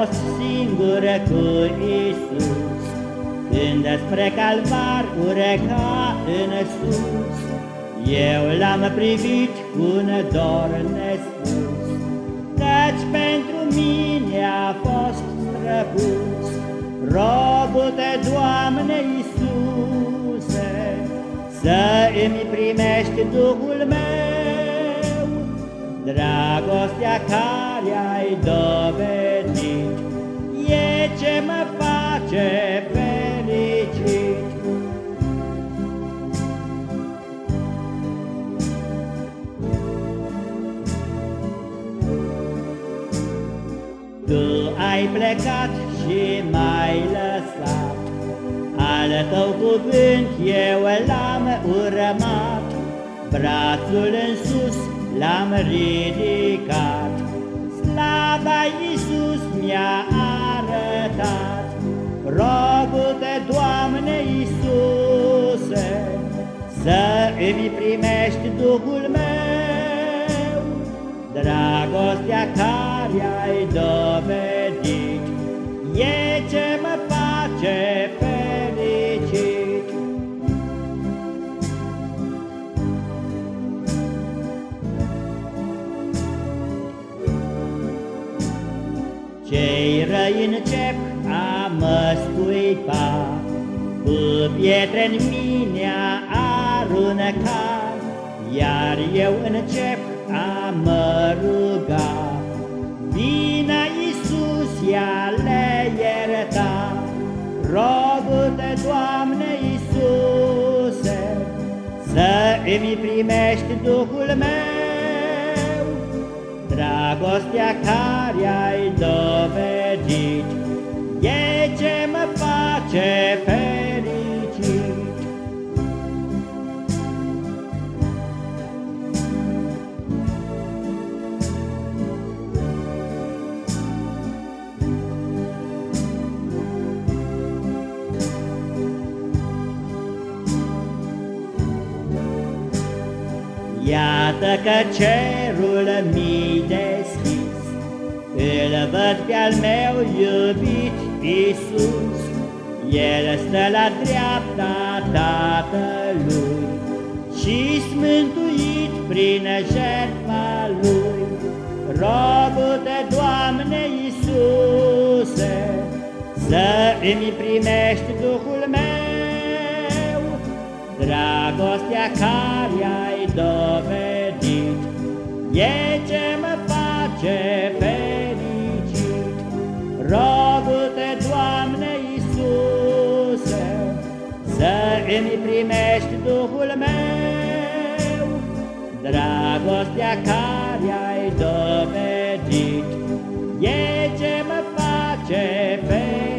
fost singură cu Isus, Când spre calvar ureca în sus, Eu l-am privit cu un dor nespus, Căci pentru mine a fost răpus, Robul-te, Doamne Iisuse, Să îmi primești Duhul meu, Dragostea care ai dovedit, E ce mă face fericit. Tu ai plecat și m-ai lăsat, Al tău cuvânt eu l-am urmat, Brațul în sus l-am ridicat, Slava Iisus mi-a arătat. Rogu-te, Doamne Iisuse, Să îmi primești Duhul meu, Dragostea care ai dovedit, E ce mă încep a mă scuipa, Cu pietre în mine a arunca, Iar eu încep a mă ruga, Vina Iisus ea le ierta, Rogu-te, Doamne Iisuse, Să îmi primești Duhul meu, Dragostea care ai dovedit, E ce mă face fericit. Iată că cerul mi deschis, Îl văd pe-al meu iubit Iisus, El stă la dreapta Tatălui și smântuit prin jertfa Lui. Rogu-te, Doamne Iisuse, Să îmi primești Duhul meu, Dragostea care ai dovedit, E ce mă face fericit. Rogu-te, Doamne Iisuse, Să îmi primești Duhul meu, Dragostea care ai dovedit, E ce mă face pe